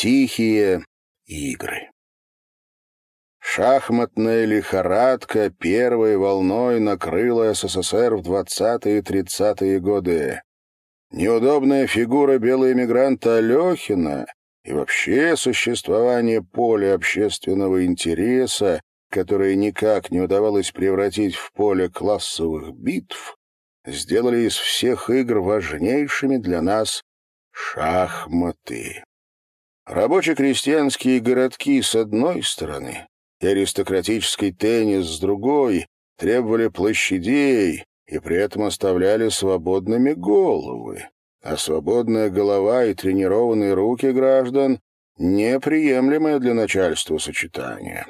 Тихие игры. Шахматная лихорадка первой волной накрыла СССР в 20-е и 30-е годы. Неудобная фигура белого эмигранта Алехина и вообще существование поля общественного интереса, которое никак не удавалось превратить в поле классовых битв, сделали из всех игр важнейшими для нас шахматы. Рабоче-крестьянские городки с одной стороны и аристократический теннис с другой требовали площадей и при этом оставляли свободными головы, а свободная голова и тренированные руки граждан — неприемлемое для начальства сочетание.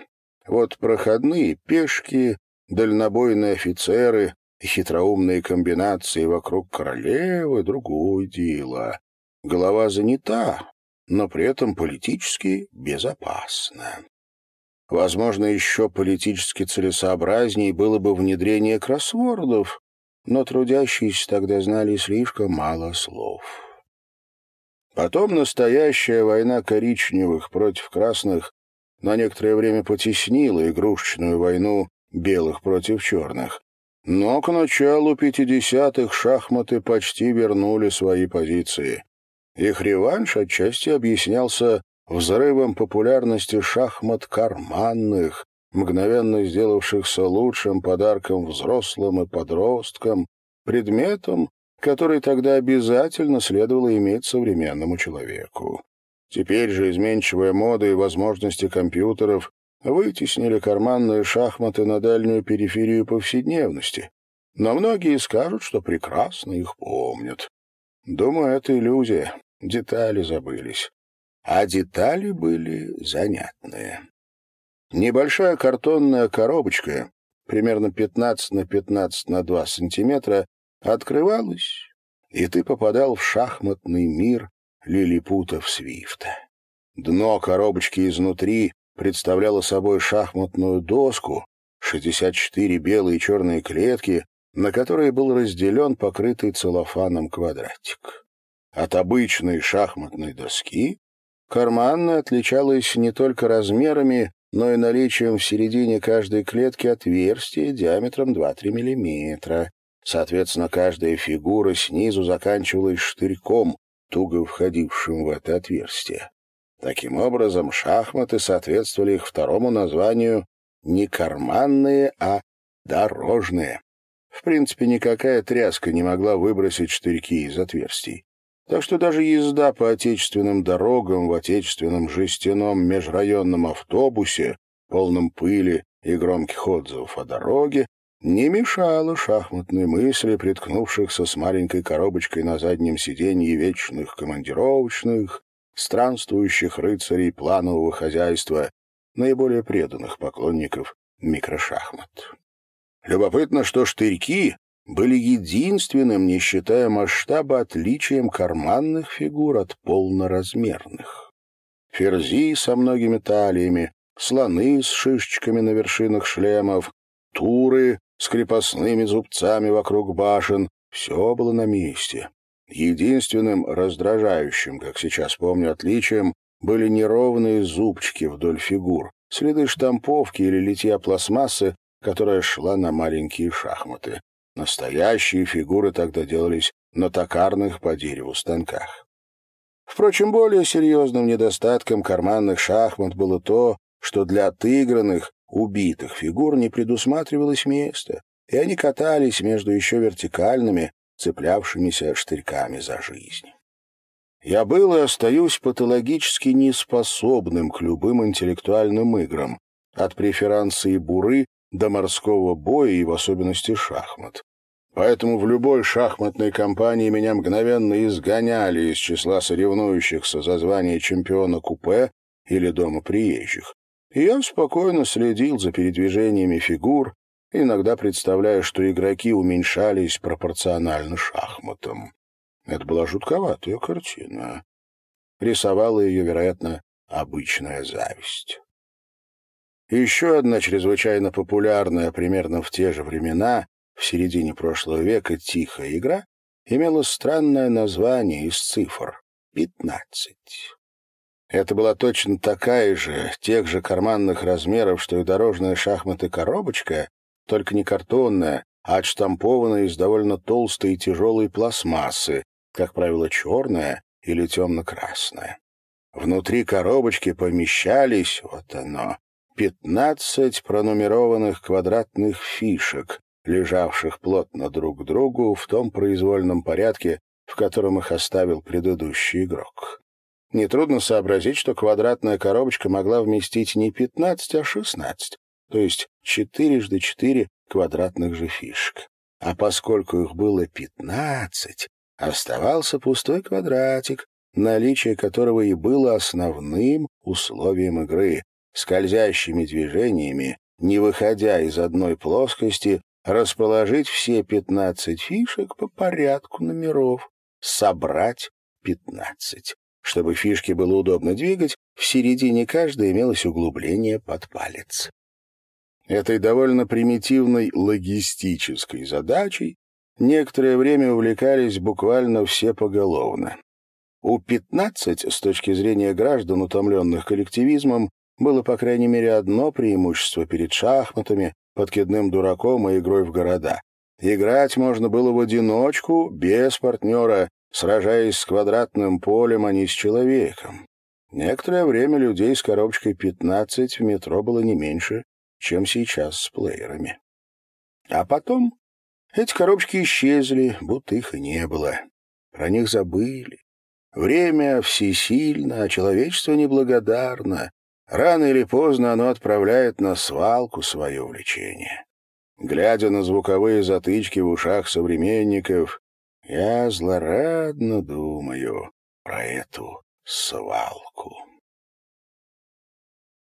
Вот проходные пешки, дальнобойные офицеры и хитроумные комбинации вокруг королевы — другое дело. Голова занята, но при этом политически безопасна. Возможно, еще политически целесообразнее было бы внедрение кроссвордов, но трудящиеся тогда знали слишком мало слов. Потом настоящая война коричневых против красных на некоторое время потеснила игрушечную войну белых против черных. Но к началу 50-х шахматы почти вернули свои позиции. Их реванш отчасти объяснялся взрывом популярности шахмат карманных, мгновенно сделавшихся лучшим подарком взрослым и подросткам, предметом, который тогда обязательно следовало иметь современному человеку. Теперь же изменчивая мода и возможности компьютеров вытеснили карманные шахматы на дальнюю периферию повседневности, но многие скажут, что прекрасно их помнят. Думаю, это иллюзия детали забылись. А детали были занятные. Небольшая картонная коробочка, примерно 15 на 15 на 2 сантиметра, открывалась, и ты попадал в шахматный мир лилипутов Свифта. Дно коробочки изнутри представляло собой шахматную доску, 64 белые и черные клетки, на которые был разделен покрытый целлофаном квадратик. От обычной шахматной доски карманная отличалась не только размерами, но и наличием в середине каждой клетки отверстия диаметром 2-3 мм. Соответственно, каждая фигура снизу заканчивалась штырьком, туго входившим в это отверстие. Таким образом, шахматы соответствовали их второму названию не карманные, а дорожные. В принципе, никакая тряска не могла выбросить штырьки из отверстий. Так что даже езда по отечественным дорогам в отечественном жестяном межрайонном автобусе, полном пыли и громких отзывов о дороге, не мешала шахматной мысли, приткнувшихся с маленькой коробочкой на заднем сиденье вечных командировочных, странствующих рыцарей планового хозяйства, наиболее преданных поклонников микрошахмат. Любопытно, что штырьки были единственным, не считая масштаба, отличием карманных фигур от полноразмерных. Ферзи со многими талиями, слоны с шишечками на вершинах шлемов, туры с крепостными зубцами вокруг башен — все было на месте. Единственным раздражающим, как сейчас помню, отличием были неровные зубчики вдоль фигур, следы штамповки или литья пластмассы, которая шла на маленькие шахматы. Настоящие фигуры тогда делались на токарных по дереву станках. Впрочем, более серьезным недостатком карманных шахмат было то, что для отыгранных, убитых фигур не предусматривалось места, и они катались между еще вертикальными, цеплявшимися штырьками за жизнь. Я был и остаюсь патологически неспособным к любым интеллектуальным играм, от преферанции буры до морского боя и в особенности шахмат. Поэтому в любой шахматной компании меня мгновенно изгоняли из числа соревнующихся за звание чемпиона купе или дома приезжих. И я спокойно следил за передвижениями фигур, иногда представляя, что игроки уменьшались пропорционально шахматам. Это была жутковатая картина. Рисовала ее, вероятно, обычная зависть. Еще одна чрезвычайно популярная примерно в те же времена в середине прошлого века «Тихая игра» имела странное название из цифр — «пятнадцать». Это была точно такая же, тех же карманных размеров, что и дорожная шахматы-коробочка, только не картонная, а отштампованная из довольно толстой и тяжелой пластмассы, как правило, черная или темно-красная. Внутри коробочки помещались, вот оно, пятнадцать пронумерованных квадратных фишек, лежавших плотно друг к другу в том произвольном порядке, в котором их оставил предыдущий игрок. Нетрудно сообразить, что квадратная коробочка могла вместить не 15, а 16, то есть четырежды четыре квадратных же фишек. А поскольку их было 15, оставался пустой квадратик, наличие которого и было основным условием игры. Скользящими движениями, не выходя из одной плоскости, расположить все 15 фишек по порядку номеров, собрать 15. Чтобы фишки было удобно двигать, в середине каждой имелось углубление под палец. Этой довольно примитивной логистической задачей некоторое время увлекались буквально все поголовно. У 15, с точки зрения граждан, утомленных коллективизмом, было, по крайней мере, одно преимущество перед шахматами, подкидным дураком и игрой в города. Играть можно было в одиночку, без партнера, сражаясь с квадратным полем, а не с человеком. Некоторое время людей с коробочкой 15 в метро было не меньше, чем сейчас с плеерами. А потом эти коробочки исчезли, будто их и не было. Про них забыли. Время всесильно, а человечество неблагодарно. Рано или поздно оно отправляет на свалку свое увлечение. Глядя на звуковые затычки в ушах современников, я злорадно думаю про эту свалку.